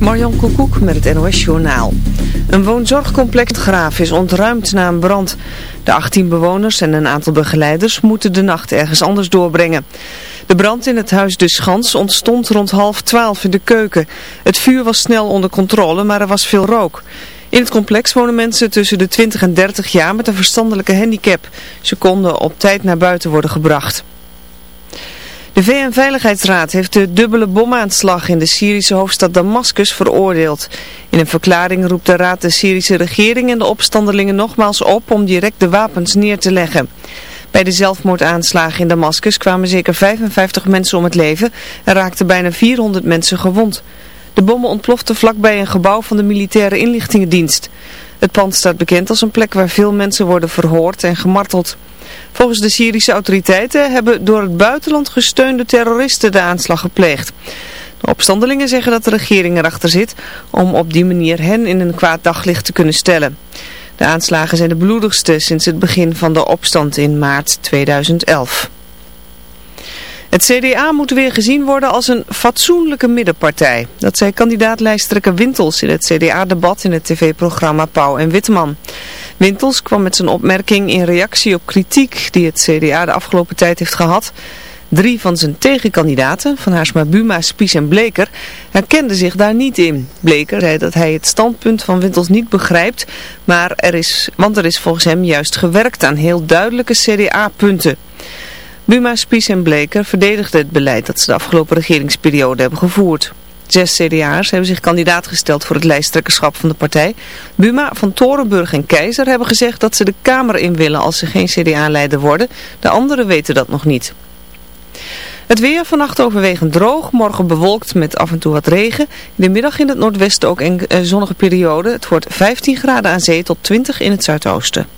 Marjan Koekoek met het NOS Journaal. Een woonzorgcomplex Graaf is ontruimd na een brand. De 18 bewoners en een aantal begeleiders moeten de nacht ergens anders doorbrengen. De brand in het huis De Schans ontstond rond half twaalf in de keuken. Het vuur was snel onder controle, maar er was veel rook. In het complex wonen mensen tussen de 20 en 30 jaar met een verstandelijke handicap. Ze konden op tijd naar buiten worden gebracht. De VN-veiligheidsraad heeft de dubbele bomaanslag in de Syrische hoofdstad Damascus veroordeeld. In een verklaring roept de raad de Syrische regering en de opstandelingen nogmaals op om direct de wapens neer te leggen. Bij de zelfmoordaanslagen in Damascus kwamen zeker 55 mensen om het leven en raakten bijna 400 mensen gewond. De bommen ontploften vlakbij een gebouw van de militaire inlichtingendienst. Het pand staat bekend als een plek waar veel mensen worden verhoord en gemarteld. Volgens de Syrische autoriteiten hebben door het buitenland gesteunde terroristen de aanslag gepleegd. De opstandelingen zeggen dat de regering erachter zit om op die manier hen in een kwaad daglicht te kunnen stellen. De aanslagen zijn de bloedigste sinds het begin van de opstand in maart 2011. Het CDA moet weer gezien worden als een fatsoenlijke middenpartij. Dat zei kandidaatlijsttrekker Wintels in het CDA-debat in het tv-programma Pauw en Witteman. Wintels kwam met zijn opmerking in reactie op kritiek die het CDA de afgelopen tijd heeft gehad. Drie van zijn tegenkandidaten, Van Haarsma Buma, Spies en Bleker, herkenden zich daar niet in. Bleker zei dat hij het standpunt van Wintels niet begrijpt, maar er is, want er is volgens hem juist gewerkt aan heel duidelijke CDA-punten. Buma, Spies en Bleker verdedigden het beleid dat ze de afgelopen regeringsperiode hebben gevoerd. Zes CDA'ers hebben zich kandidaat gesteld voor het lijsttrekkerschap van de partij. Buma, Van Torenburg en Keizer hebben gezegd dat ze de Kamer in willen als ze geen CDA-leider worden. De anderen weten dat nog niet. Het weer vannacht overwegend droog, morgen bewolkt met af en toe wat regen. In de middag in het noordwesten ook een zonnige periode. Het wordt 15 graden aan zee tot 20 in het zuidoosten.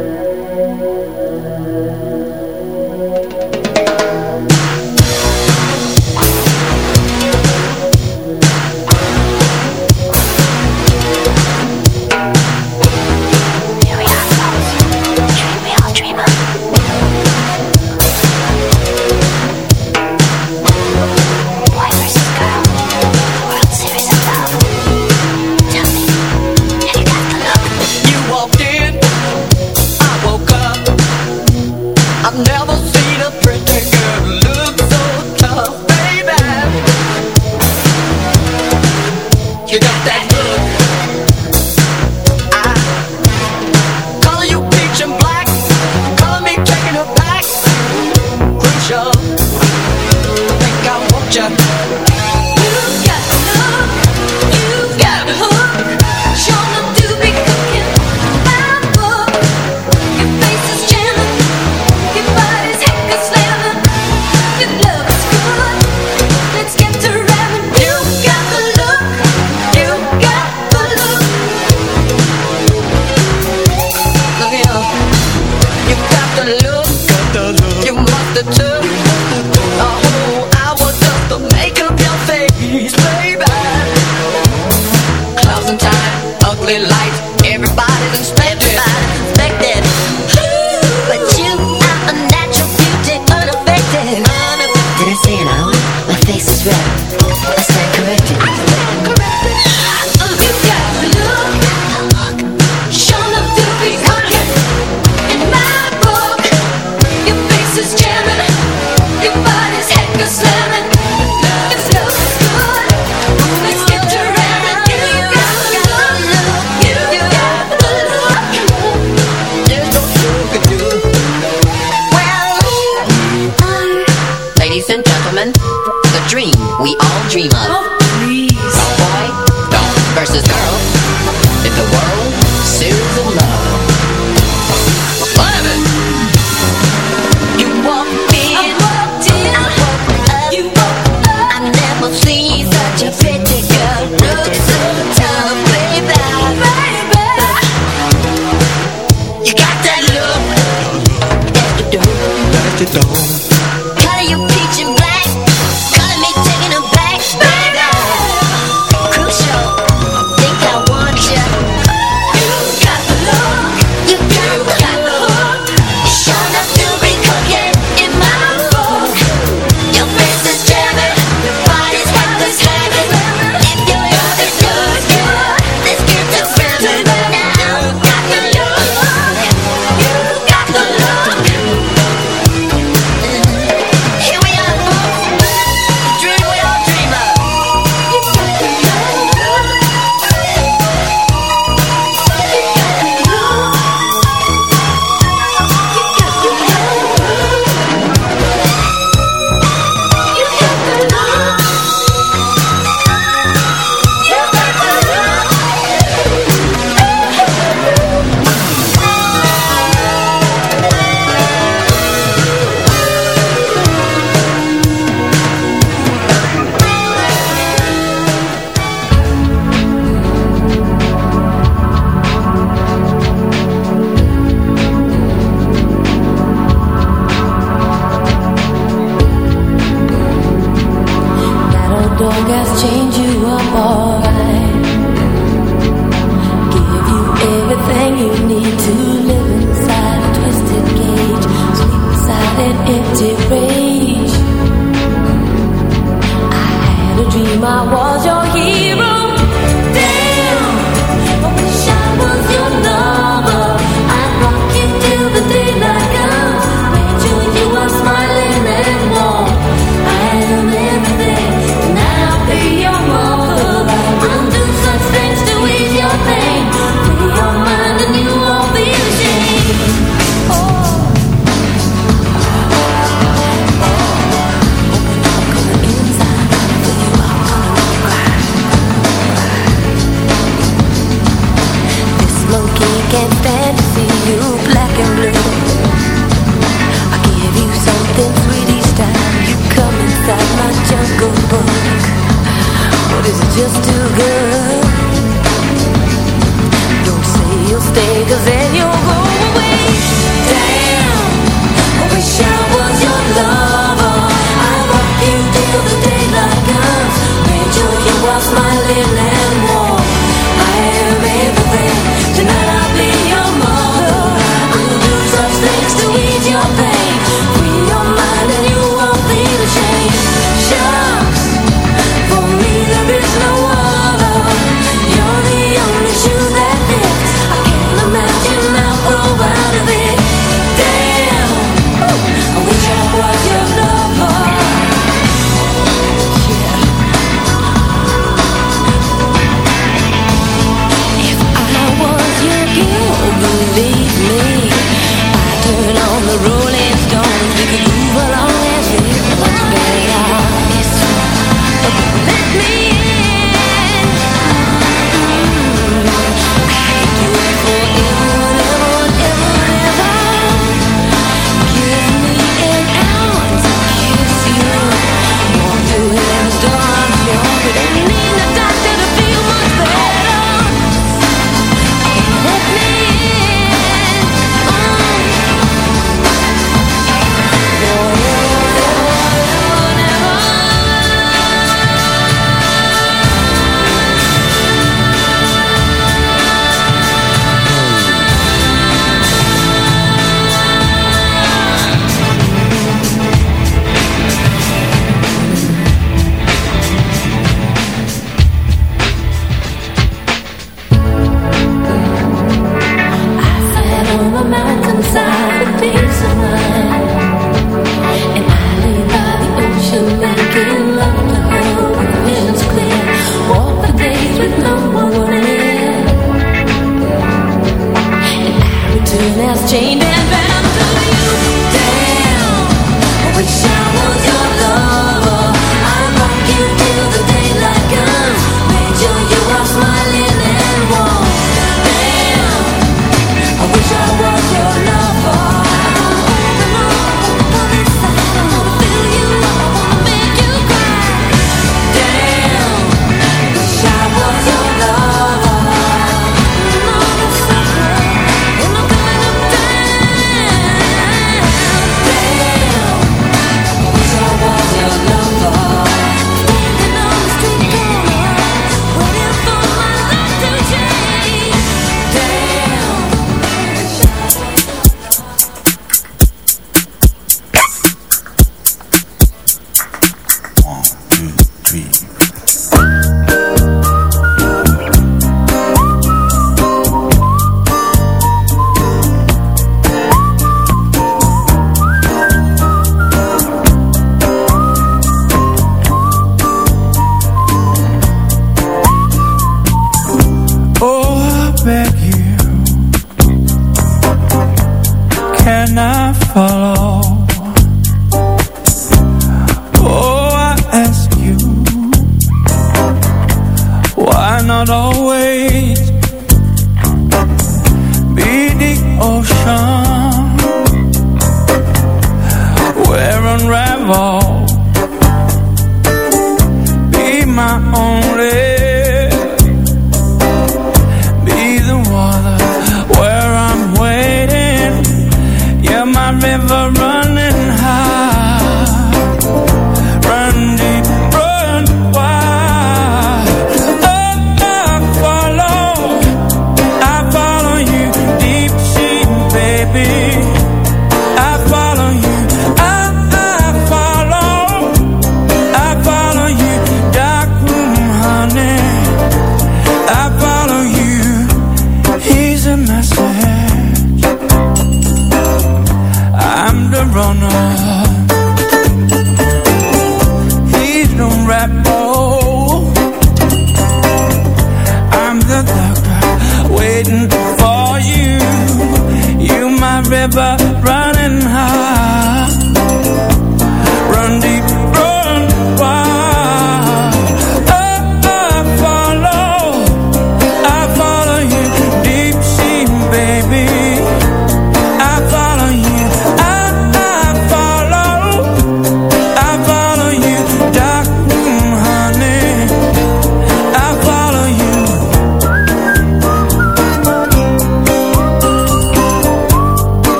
Time, ugly light, everybody's inspected.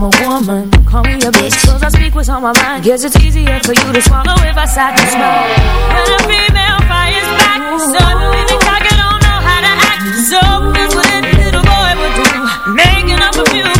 I'm a woman. Call me a bitch Cause I speak what's on my mind. Guess it's easier for you to swallow if I sat and smile. When a female fires back Suddenly the target don't know how to act. So that's what little boy would do. Making up a few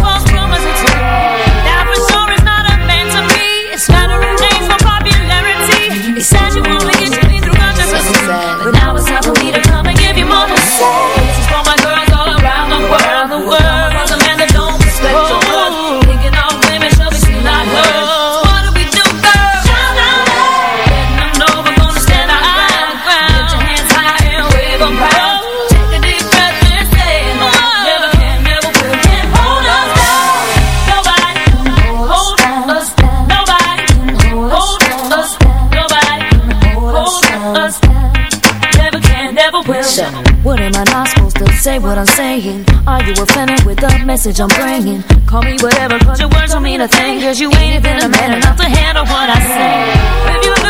you offended with the message I'm bringing. Call me whatever, cause your words don't mean a thing. Cause you ain't even a man enough to handle what I say. If you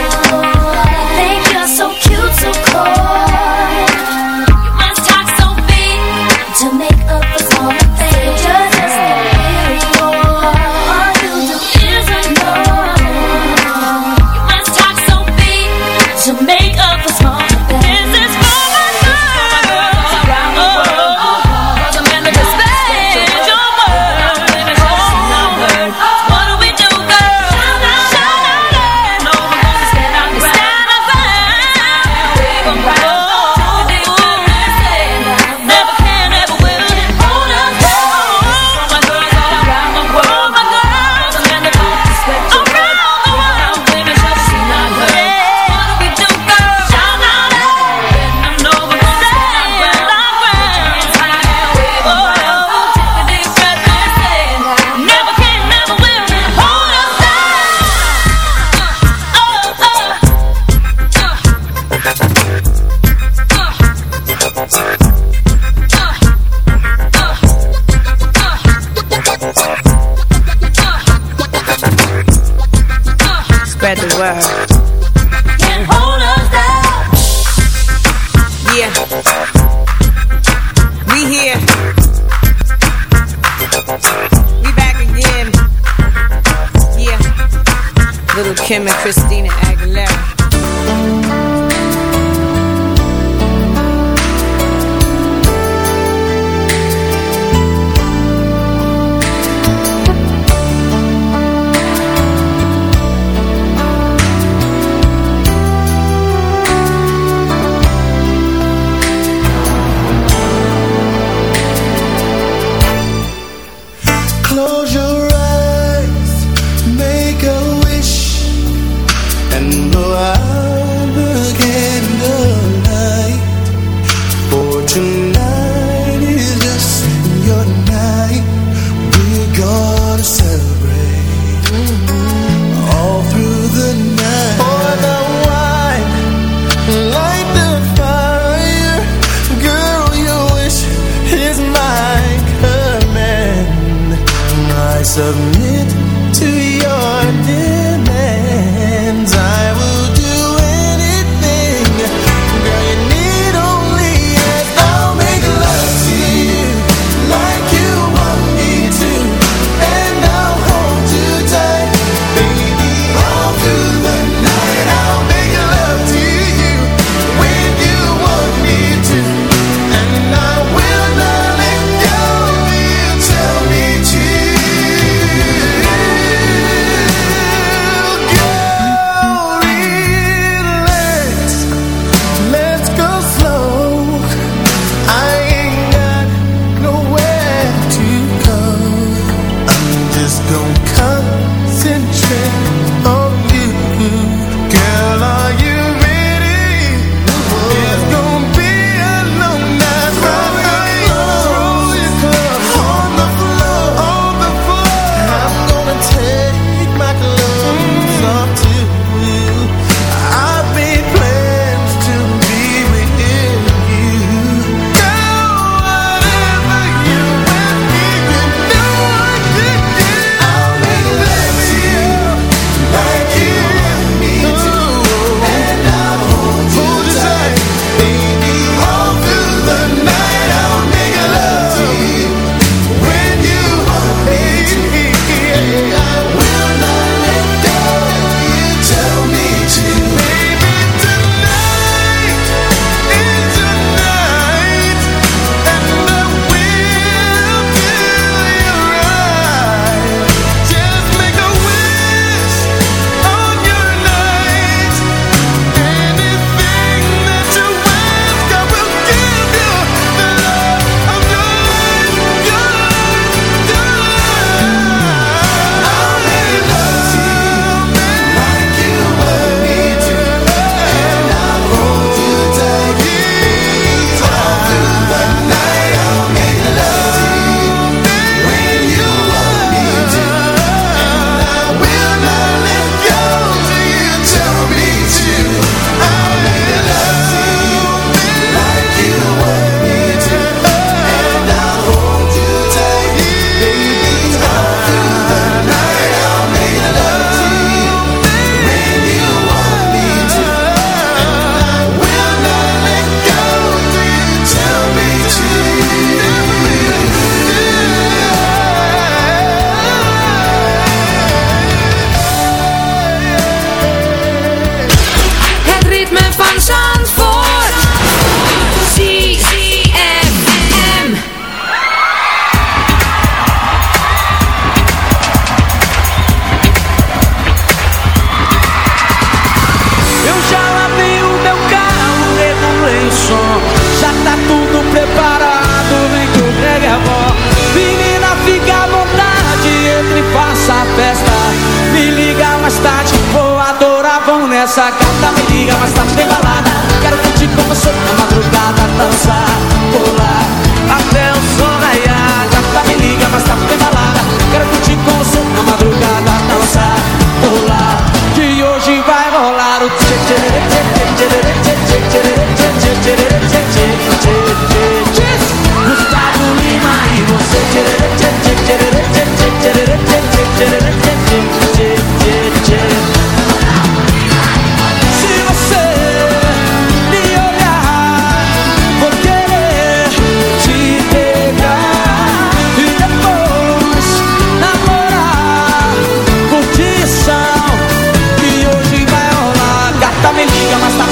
Oh.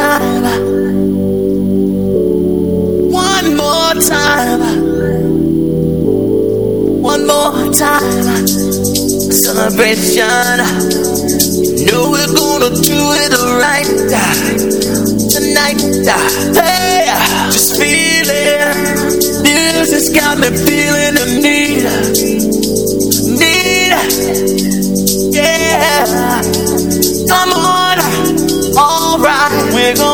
time. One more time. One more time. Celebration. You Know we're gonna do it right tonight. Hey, just feel it. Music's got me feeling the need, need. Yeah,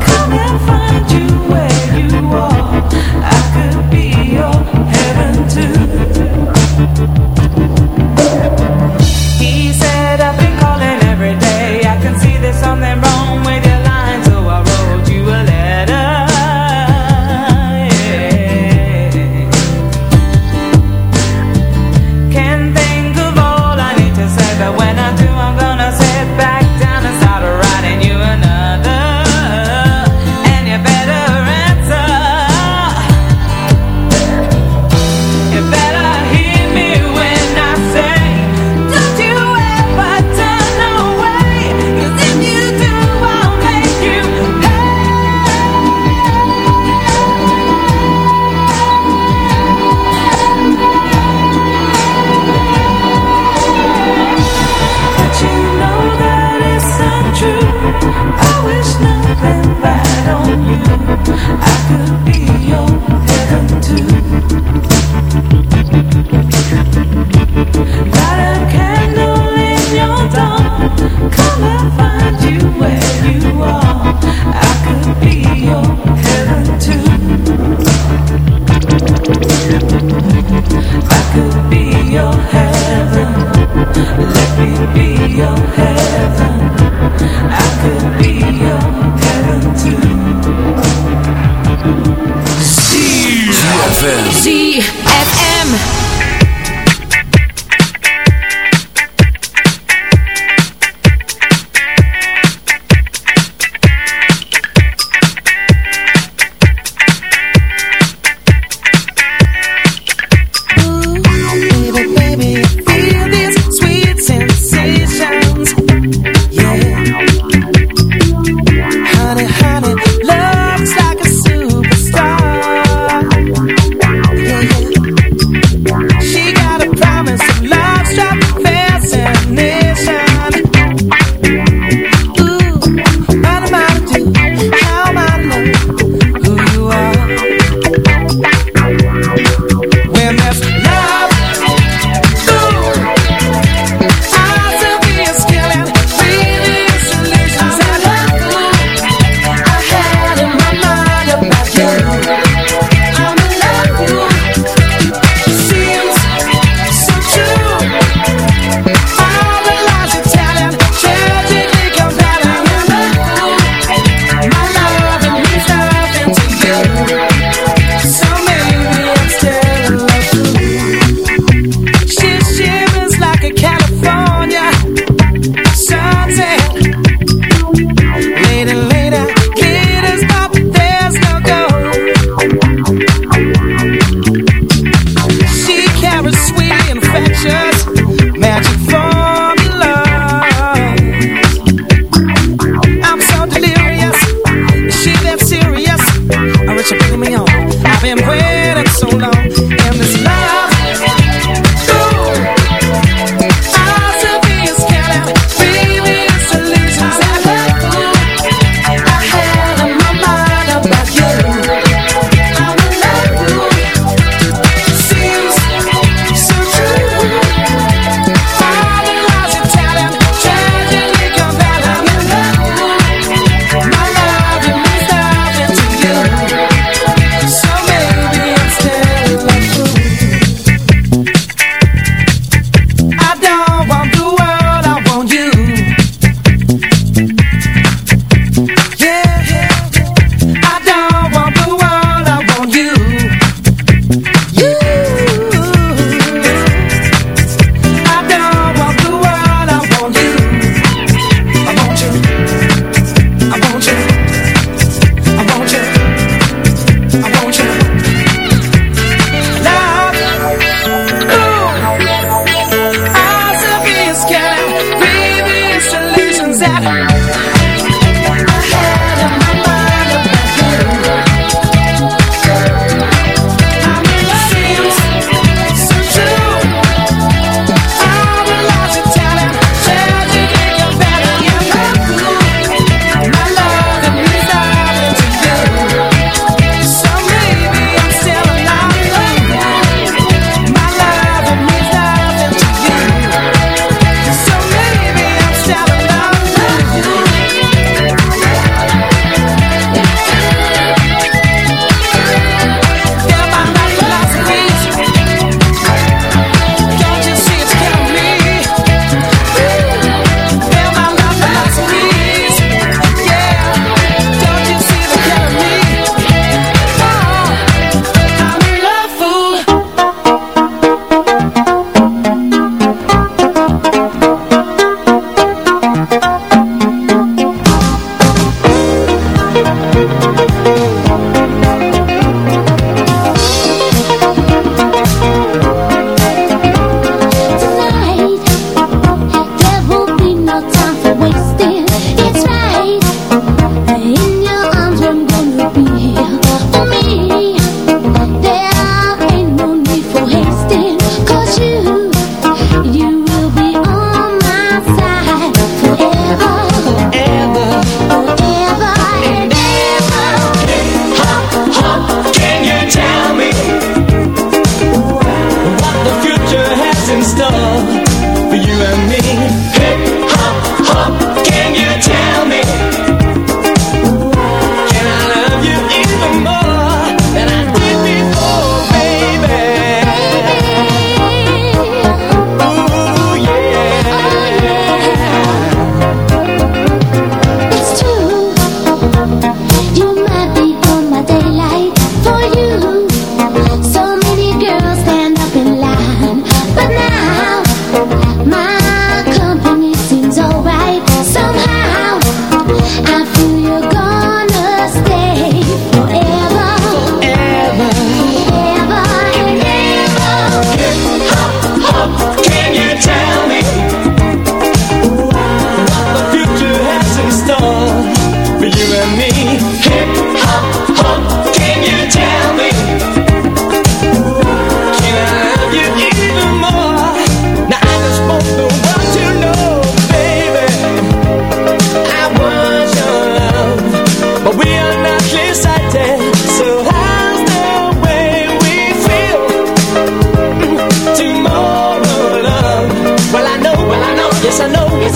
Come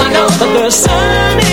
I know that the sun is.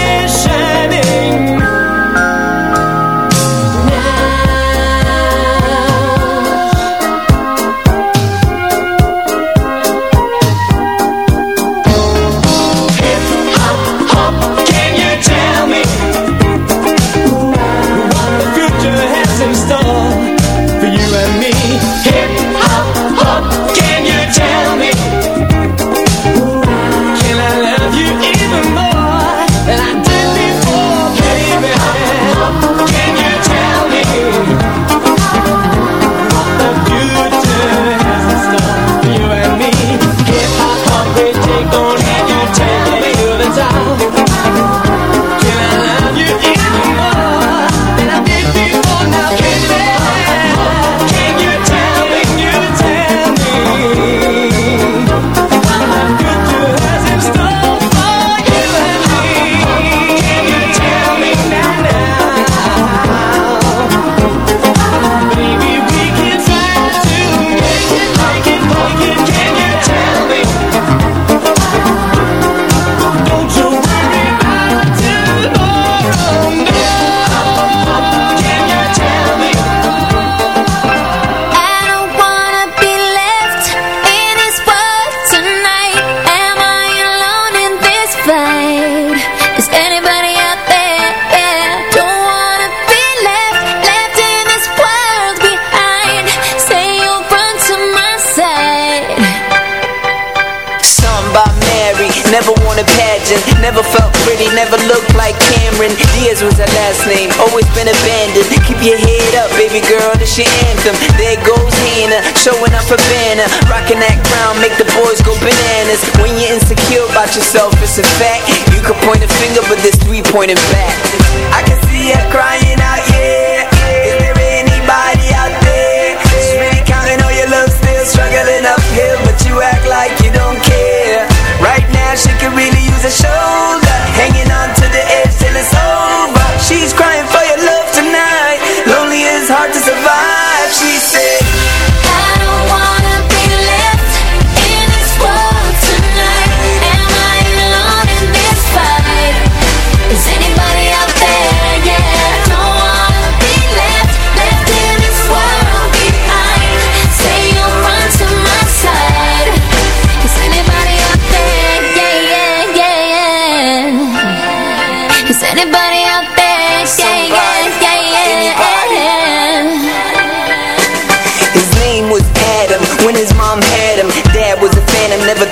anthem. There goes Hannah, showing up for banner, Rocking that crown, make the boys go bananas. When you're insecure about yourself, it's a fact. You can point a finger, but there's three pointing back. I can see her crying out, yeah. Is there anybody out there? She's really counting on your love, still struggling uphill, but you act like you don't care. Right now, she could really use a show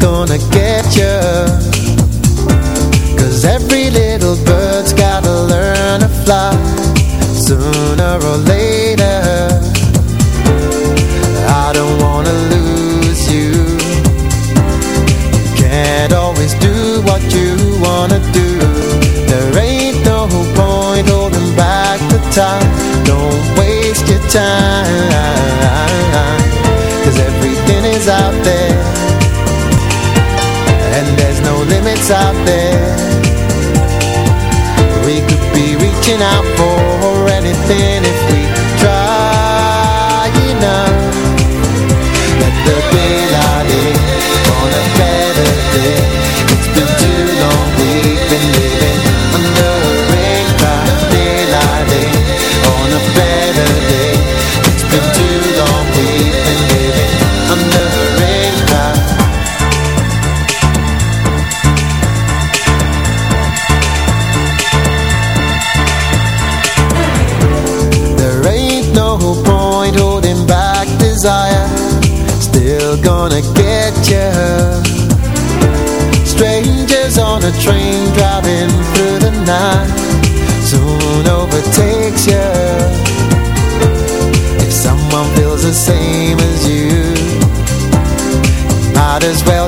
gonna get you Cause every little bird's gotta learn to fly Sooner or later looking out for anything if we try.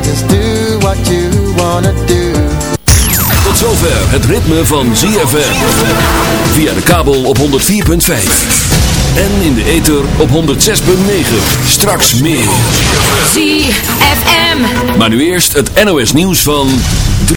Just do what you wanna do. Tot zover het ritme van ZFM. Via de kabel op 104.5. En in de ether op 106.9. Straks meer. ZFM. Maar nu eerst het NOS nieuws van...